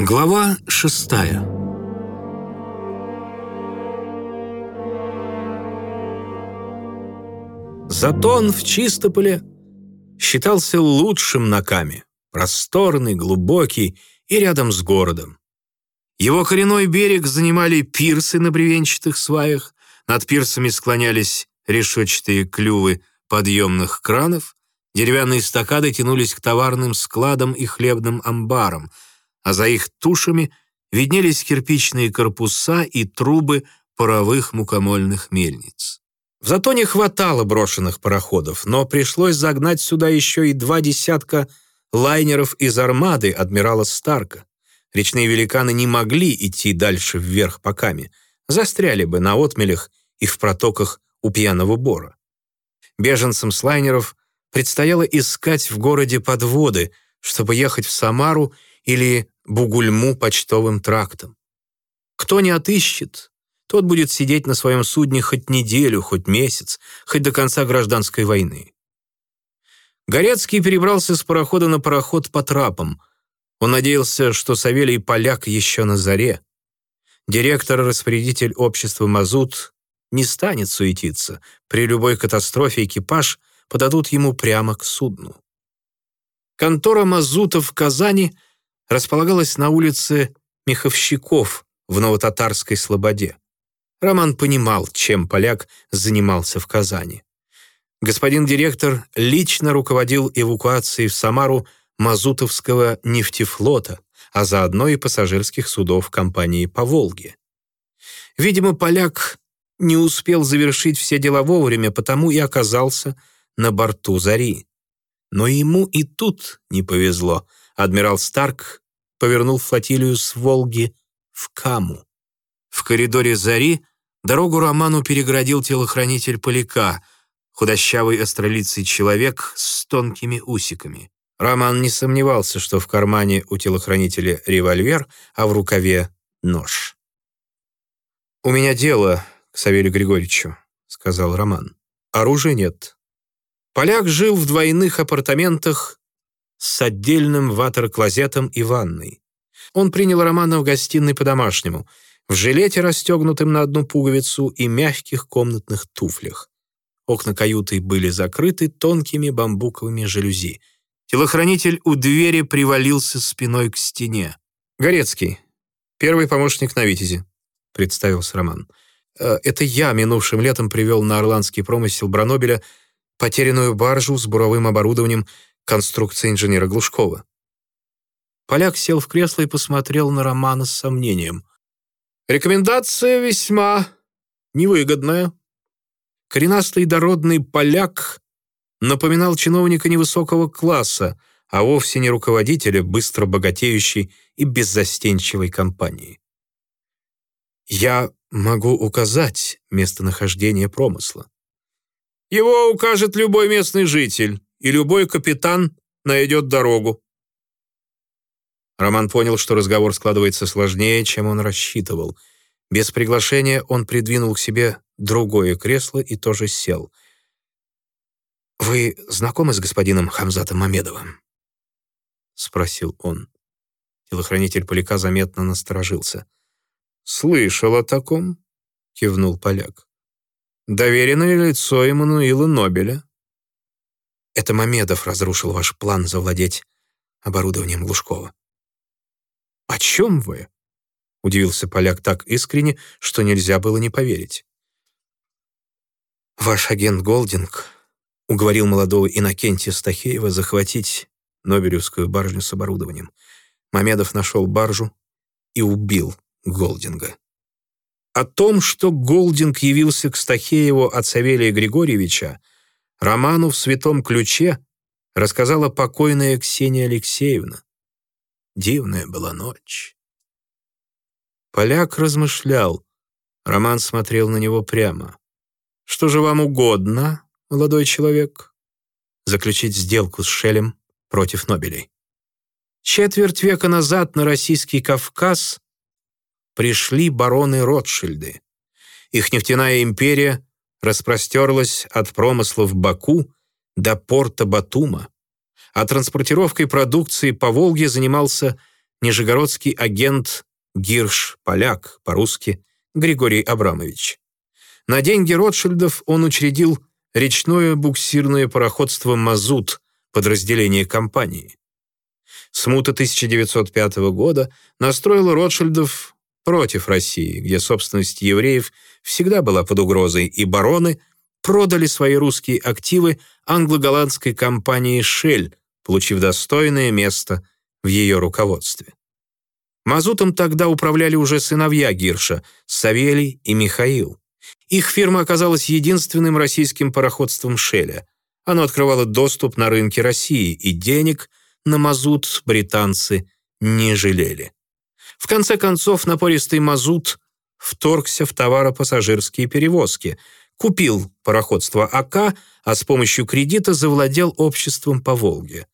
Глава шестая. Затон в Чистополе считался лучшим на Каме, просторный, глубокий и рядом с городом. Его коренной берег занимали пирсы на бревенчатых сваях, над пирсами склонялись решетчатые клювы подъемных кранов, деревянные стакады тянулись к товарным складам и хлебным амбарам, а за их тушами виднелись кирпичные корпуса и трубы паровых мукомольных мельниц. В Затоне хватало брошенных пароходов, но пришлось загнать сюда еще и два десятка лайнеров из армады адмирала Старка. Речные великаны не могли идти дальше вверх по Каме, застряли бы на отмелях и в протоках у Пьяного Бора. Беженцам с лайнеров предстояло искать в городе подводы, чтобы ехать в Самару или Бугульму почтовым трактом. Кто не отыщет, тот будет сидеть на своем судне хоть неделю, хоть месяц, хоть до конца гражданской войны. Горецкий перебрался с парохода на пароход по трапам. Он надеялся, что Савелий поляк еще на заре. Директор-распорядитель общества «Мазут» не станет суетиться. При любой катастрофе экипаж подадут ему прямо к судну. Контора «Мазута» в Казани располагалась на улице Меховщиков в Новотатарской Слободе. Роман понимал, чем поляк занимался в Казани. Господин директор лично руководил эвакуацией в Самару Мазутовского нефтефлота, а заодно и пассажирских судов компании по Волге. Видимо, поляк не успел завершить все дела вовремя, потому и оказался на борту «Зари». Но ему и тут не повезло. Адмирал Старк повернул флотилию с Волги в Каму. В коридоре «Зари» дорогу Роману переградил телохранитель Поляка, худощавый астролицый человек с тонкими усиками. Роман не сомневался, что в кармане у телохранителя револьвер, а в рукаве — нож. «У меня дело к Савелию Григорьевичу», — сказал Роман. «Оружия нет». Поляк жил в двойных апартаментах с отдельным ватер-клозетом и ванной. Он принял Романа в гостиной по-домашнему — в жилете, расстегнутым на одну пуговицу, и мягких комнатных туфлях. Окна каюты были закрыты тонкими бамбуковыми жалюзи. Телохранитель у двери привалился спиной к стене. «Горецкий, первый помощник на «Витязе», — представился Роман. «Э, «Это я минувшим летом привел на Орландский промысел Бранобеля потерянную баржу с буровым оборудованием конструкции инженера Глушкова». Поляк сел в кресло и посмотрел на Романа с сомнением. Рекомендация весьма невыгодная. Коренастый дородный поляк напоминал чиновника невысокого класса, а вовсе не руководителя быстро богатеющей и беззастенчивой компании. Я могу указать местонахождение промысла. Его укажет любой местный житель, и любой капитан найдет дорогу. Роман понял, что разговор складывается сложнее, чем он рассчитывал. Без приглашения он придвинул к себе другое кресло и тоже сел. «Вы знакомы с господином Хамзатом Мамедовым?» — спросил он. Телохранитель поляка заметно насторожился. «Слышал о таком?» — кивнул поляк. «Доверенное лицо Эммануила Нобеля». «Это Мамедов разрушил ваш план завладеть оборудованием Глушкова», «О чем вы?» — удивился поляк так искренне, что нельзя было не поверить. «Ваш агент Голдинг уговорил молодого Иннокентия Стахеева захватить Нобелевскую баржу с оборудованием. Мамедов нашел баржу и убил Голдинга. О том, что Голдинг явился к Стахееву от Савелия Григорьевича, роману в «Святом ключе» рассказала покойная Ксения Алексеевна. Дивная была ночь. Поляк размышлял. Роман смотрел на него прямо. «Что же вам угодно, молодой человек?» «Заключить сделку с Шелем против Нобелей». Четверть века назад на российский Кавказ пришли бароны Ротшильды. Их нефтяная империя распростерлась от промыслов Баку до порта Батума а транспортировкой продукции по Волге занимался нижегородский агент Гирш Поляк, по-русски Григорий Абрамович. На деньги Ротшильдов он учредил речное буксирное пароходство «Мазут», подразделение компании. Смута 1905 года настроила Ротшильдов против России, где собственность евреев всегда была под угрозой, и бароны продали свои русские активы англо-голландской компании «Шель», получив достойное место в ее руководстве. Мазутом тогда управляли уже сыновья Гирша, Савелий и Михаил. Их фирма оказалась единственным российским пароходством «Шеля». Оно открывало доступ на рынки России, и денег на мазут британцы не жалели. В конце концов, напористый мазут вторгся в товаропассажирские перевозки, купил пароходство АК, а с помощью кредита завладел обществом по Волге.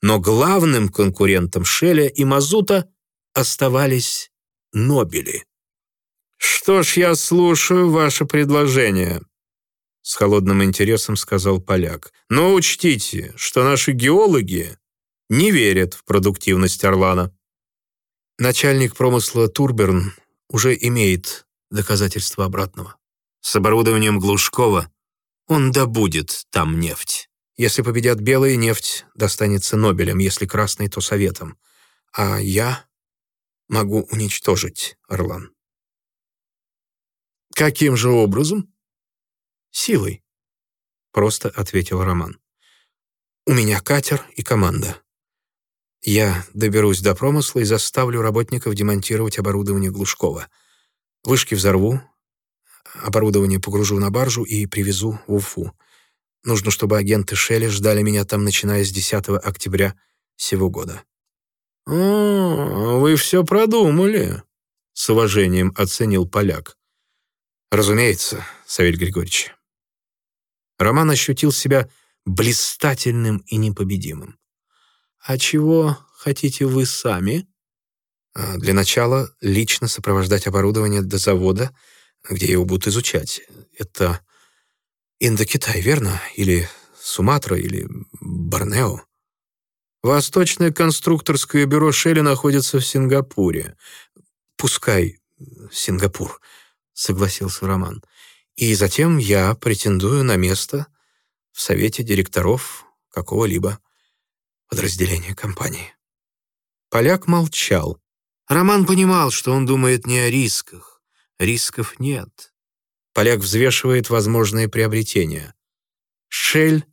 Но главным конкурентом Шеля и Мазута оставались Нобели. «Что ж, я слушаю ваше предложение», — с холодным интересом сказал поляк. «Но учтите, что наши геологи не верят в продуктивность Орлана». Начальник промысла Турберн уже имеет доказательства обратного. С оборудованием Глушкова он добудет там нефть. Если победят белые, нефть достанется Нобелем, если красный, то Советом. А я могу уничтожить Орлан. «Каким же образом?» «Силой», — просто ответил Роман. «У меня катер и команда. Я доберусь до промысла и заставлю работников демонтировать оборудование Глушкова. Вышки взорву, оборудование погружу на баржу и привезу в Уфу. Нужно, чтобы агенты Шелли ждали меня там, начиная с 10 октября сего года». «О, вы все продумали», — с уважением оценил поляк. «Разумеется, Савель Григорьевич». Роман ощутил себя блистательным и непобедимым. «А чего хотите вы сами?» а, «Для начала лично сопровождать оборудование до завода, где его будут изучать. Это Индокитай, верно? Или Суматра, или Борнео?» Восточное конструкторское бюро Шелли находится в Сингапуре. Пускай Сингапур, согласился Роман. И затем я претендую на место в совете директоров какого-либо подразделения компании. Поляк молчал. Роман понимал, что он думает не о рисках. Рисков нет. Поляк взвешивает возможные приобретения. Шель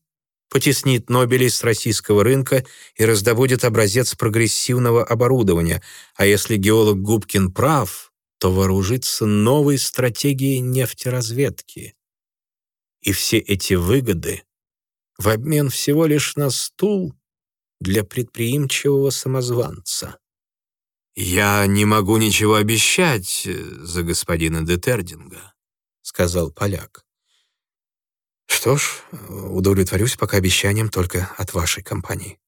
потеснит Нобелей с российского рынка и раздобудет образец прогрессивного оборудования, а если геолог Губкин прав, то вооружится новой стратегией нефтеразведки. И все эти выгоды в обмен всего лишь на стул для предприимчивого самозванца. «Я не могу ничего обещать э, за господина Детердинга», — сказал поляк. Что ж, удовлетворюсь пока обещанием только от вашей компании.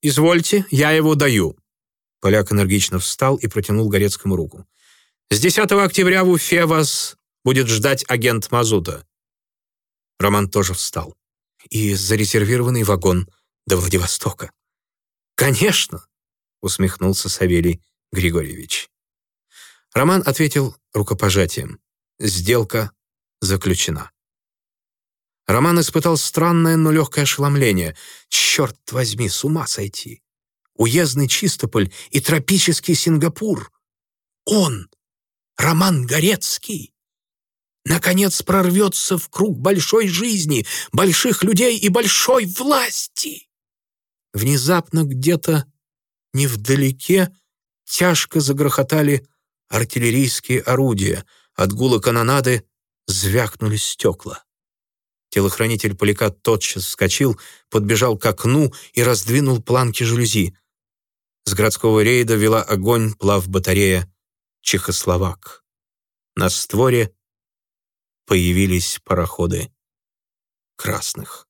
«Извольте, я его даю». Поляк энергично встал и протянул Горецкому руку. «С 10 октября в Уфе вас будет ждать агент Мазута». Роман тоже встал. «И зарезервированный вагон до Владивостока». «Конечно!» — усмехнулся Савелий Григорьевич. Роман ответил рукопожатием. «Сделка заключена». Роман испытал странное, но легкое ошеломление. Черт возьми, с ума сойти! Уездный Чистополь и тропический Сингапур. Он, Роман Горецкий, наконец прорвется в круг большой жизни, больших людей и большой власти. Внезапно где-то невдалеке тяжко загрохотали артиллерийские орудия, от гула канонады звякнули стекла. Телохранитель Поляка тотчас вскочил, подбежал к окну и раздвинул планки жалюзи. С городского рейда вела огонь плав-батарея «Чехословак». На створе появились пароходы красных.